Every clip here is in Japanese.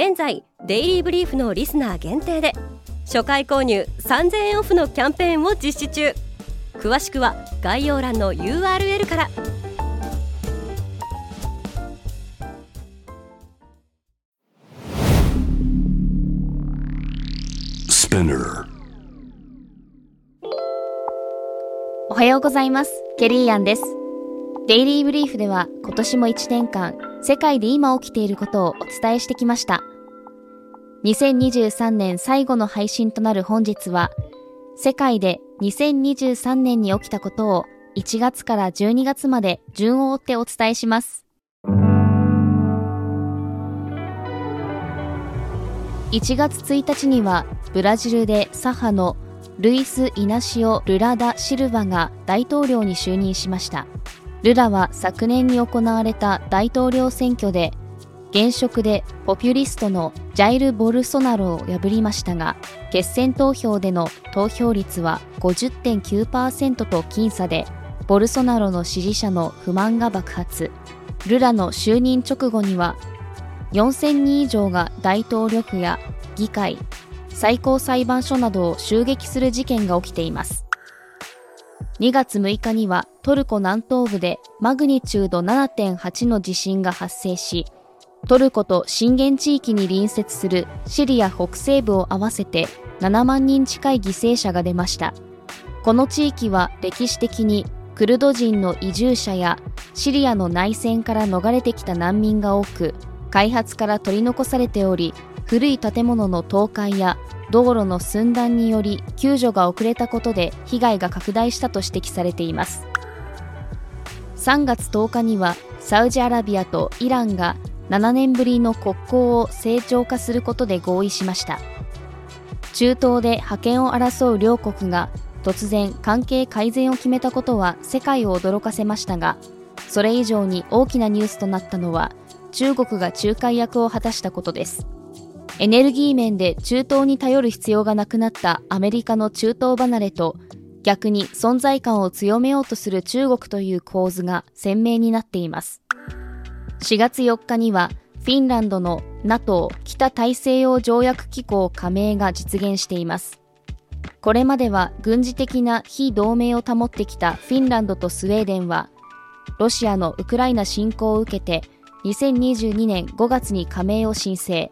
現在デイリーブリーフのリスナー限定で初回購入3000円オフのキャンペーンを実施中詳しくは概要欄の URL からおはようございます。ケリーアンです。デイリーブリーフでは今年も1年間、世界で今起きていることをお伝えしてきました。2023年最後の配信となる本日は、世界で2023年に起きたことを1月から12月まで順を追ってお伝えします。1月1日にはブラジルで左派のルイス・イナシオ・ルラダ・シルバが大統領に就任しましたルラは昨年に行われた大統領選挙で現職でポピュリストのジャイル・ボルソナロを破りましたが決選投票での投票率は50.9%と僅差でボルソナロの支持者の不満が爆発。ルラの就任直後には4000人以上が大統領府や議会最高裁判所などを襲撃する事件が起きています。2月6日にはトルコ南東部でマグニチュード7.8の地震が発生しトルコと震源地域に隣接するシリア北西部を合わせて7万人近い犠牲者が出ました。この地域は歴史的にクルド人の移住者やシリアの内戦から逃れてきた難民が多く開発から取り残されており古い建物の倒壊や道路の寸断により救助が遅れたことで被害が拡大したと指摘されています。3月10日にはサウジアラビアとイランが7年ぶりの国交を正常化することで合意しました。中東で覇権を争う両国が突然関係改善を決めたことは世界を驚かせましたがそれ以上に大きなニュースとなったのは中国が仲介役を果たしたことです。エネルギー面で中東に頼る必要がなくなったアメリカの中東離れと逆に存在感を強めようとする中国という構図が鮮明になっています。4月4日にはフィンランドの NATO 北大西洋条約機構加盟が実現しています。これまでは軍事的な非同盟を保ってきたフィンランドとスウェーデンはロシアのウクライナ侵攻を受けて2022年5月に加盟を申請。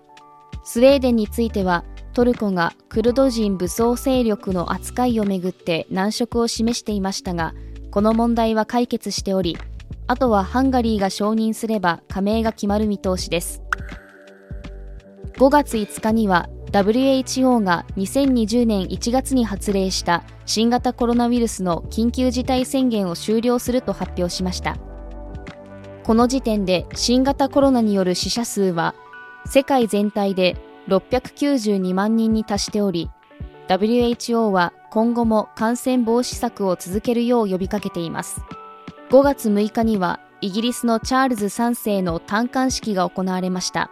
スウェーデンについてはトルコがクルド人武装勢力の扱いをめぐって難色を示していましたがこの問題は解決しておりあとはハンガリーが承認すれば加盟が決まる見通しです。5月5日には WHO が2020年1月に発令した新型コロナウイルスの緊急事態宣言を終了すると発表しました。この時点で新型コロナによる死者数は世界全体で692万人に達しており WHO は今後も感染防止策を続けるよう呼びかけています。5月6日にはイギリスのチャールズ3世の誕冠式が行われました。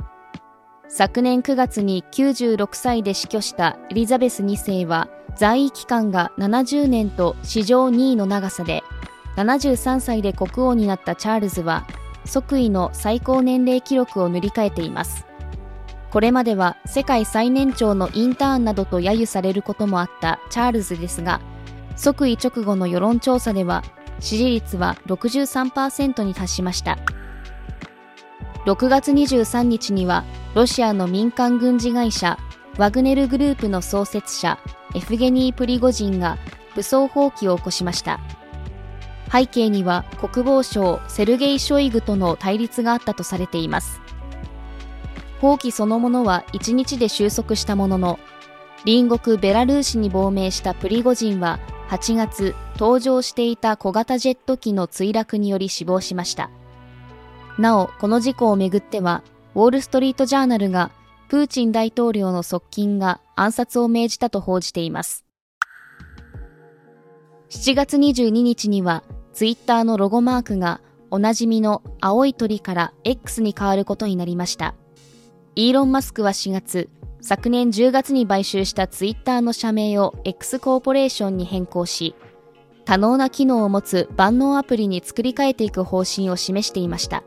昨年9月に96歳で死去したエリザベス2世は在位期間が70年と史上2位の長さで73歳で国王になったチャールズは即位の最高年齢記録を塗り替えています。これまでは世界最年長のインターンなどと揶揄されることもあったチャールズですが、即位直後の世論調査では支持率は63%に達しました。6月23日にはロシアの民間軍事会社ワグネルグループの創設者エフゲニー・プリゴジンが武装蜂起を起こしました背景には国防省セルゲイ・ショイグとの対立があったとされています放棄そのものは1日で収束したものの、隣国ベラルーシに亡命したプリゴジンは8月、搭乗していた小型ジェット機の墜落により死亡しました。なお、この事故をめぐっては、ウォール・ストリート・ジャーナルがプーチン大統領の側近が暗殺を命じたと報じています。7月22日には、ツイッターのロゴマークがおなじみの青い鳥から X に変わることになりました。イーロン・マスクは4月、昨年10月に買収したツイッターの社名を X コーポレーションに変更し、多能な機能を持つ万能アプリに作り変えていく方針を示していました。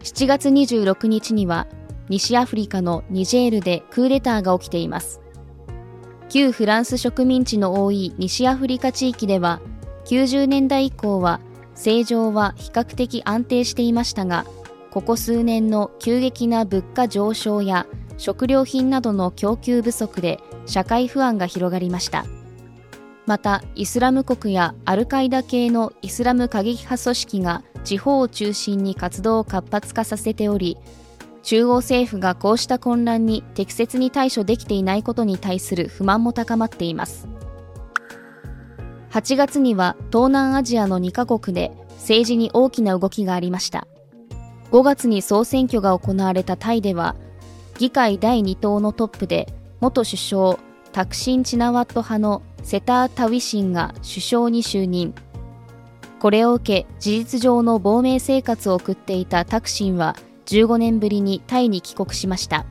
7月26日には、西アフリカのニジェールでクーデターが起きています。旧フランス植民地の多い西アフリカ地域では、90年代以降は政情は比較的安定していましたが、ここ数年の急激な物価上昇や食料品などの供給不足で社会不安が広がりました。またイスラム国やアルカイダ系のイスラム過激派組織が地方を中心に活動を活発化させており中央政府がこうした混乱に適切に対処できていないことに対する不満も高まっています。8月には東南アジアの2カ国で政治に大きな動きがありました。5月に総選挙が行われたタイでは、議会第2党のトップで、元首相タクシン・チナワット派のセター・タウィシンが首相に就任。これを受け、事実上の亡命生活を送っていたタクシンは15年ぶりにタイに帰国しました。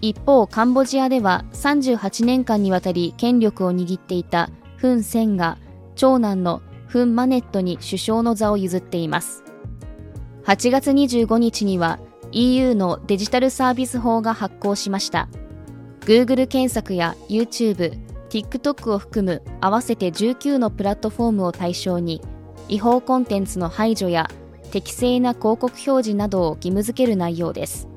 一方、カンボジアでは38年間にわたり権力を握っていたフン・センが長男のフン・マネットに首相の座を譲っています。8月25日には EU のデジタルサービス法が発行しました。Google 検索や YouTube、TikTok を含む合わせて19のプラットフォームを対象に違法コンテンツの排除や適正な広告表示などを義務付ける内容です。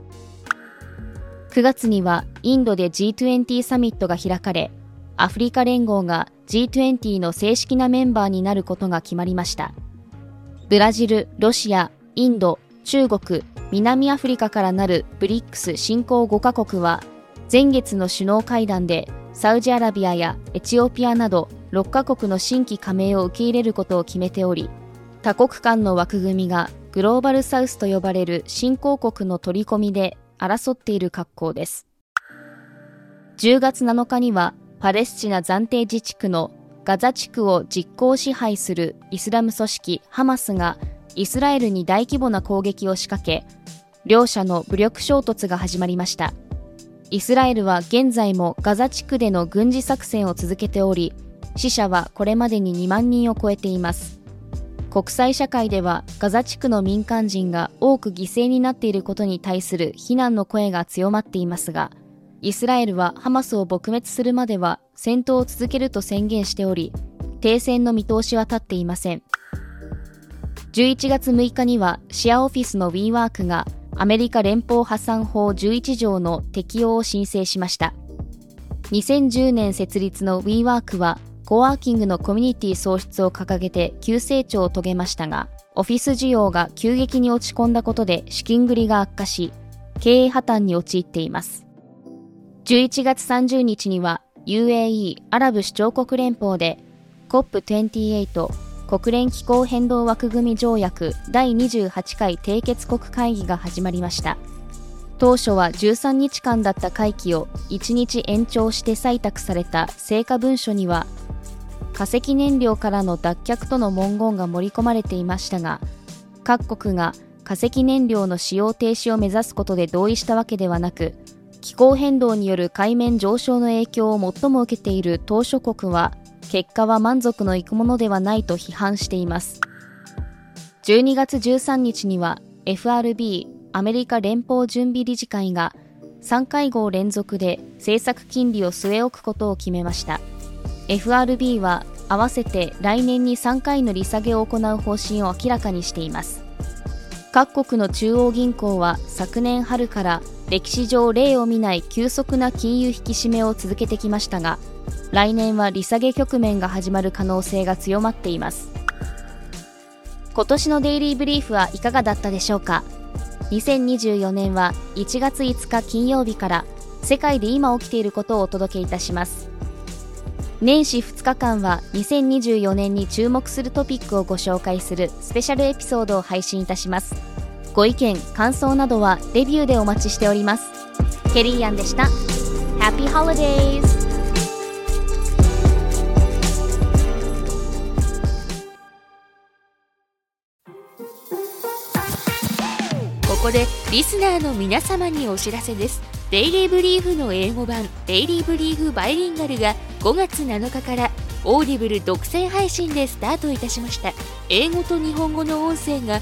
9月にはインドで G20 サミットが開かれ、アフリカ連合が G20 の正式なメンバーになることが決まりました。ブラジル、ロシア、インド、中国、南アフリカからなるブリックス新興5カ国は、前月の首脳会談でサウジアラビアやエチオピアなど6カ国の新規加盟を受け入れることを決めており、多国間の枠組みがグローバルサウスと呼ばれる新興国の取り込みで争っている格好です。10月7日にはパレスチナ暫定自治区のガザ地区を実効支配するイスラム組織ハマスがイスラエルに大規模な攻撃を仕掛け、両者の武力衝突が始まりました。イスラエルは現在もガザ地区での軍事作戦を続けており、死者はこれまでに2万人を超えています。国際社会ではガザ地区の民間人が多く犠牲になっていることに対する非難の声が強まっていますが、イスラエルはハマスを撲滅するまでは戦闘を続けると宣言しており、停戦の見通しは立っていません。11月6日にはシェアオフィスの WeWork がアメリカ連邦破産法11条の適用を申請しました。2010年設立の WeWork はコワーキングのコミュニティ創出を掲げて急成長を遂げましたが、オフィス需要が急激に落ち込んだことで資金繰りが悪化し、経営破綻に陥っています。11月30日には UAE アラブ首長国連邦で COP28 国連気候変動枠組み条約第28回締結国会議が始まりました。当初は13日間だった会期を1日延長して採択された成果文書には化石燃料からの脱却との文言が盛り込まれていましたが各国が化石燃料の使用停止を目指すことで同意したわけではなく気候変動による海面上昇の影響を最も受けている島諸国は結果は満足のいくものではないと批判しています。12月13日には FRB アメリカ連邦準備理事会が3会合連続で政策金利を据え置くことを決めました FRB は合わせて来年に3回の利下げを行う方針を明らかにしています各国の中央銀行は昨年春から歴史上例を見ない急速な金融引き締めを続けてきましたが来年は利下げ局面が始まる可能性が強まっています。今年のデイリーブリーフはいかがだったでしょうか？2024年は1月5日金曜日から世界で今起きていることをお届けいたします。年始2日間は2024年に注目するトピックをご紹介するスペシャルエピソードを配信いたします。ご意見感想などはレビューでお待ちしております。ケリーアンでした。Happy Holidays! ここでリスナーの皆様にお知らせです。デイリーブリーフの英語版デイリーブリーフバイリンガルが5月7日から Audible 独占配信でスタートいたしました。英語と日本語の音声が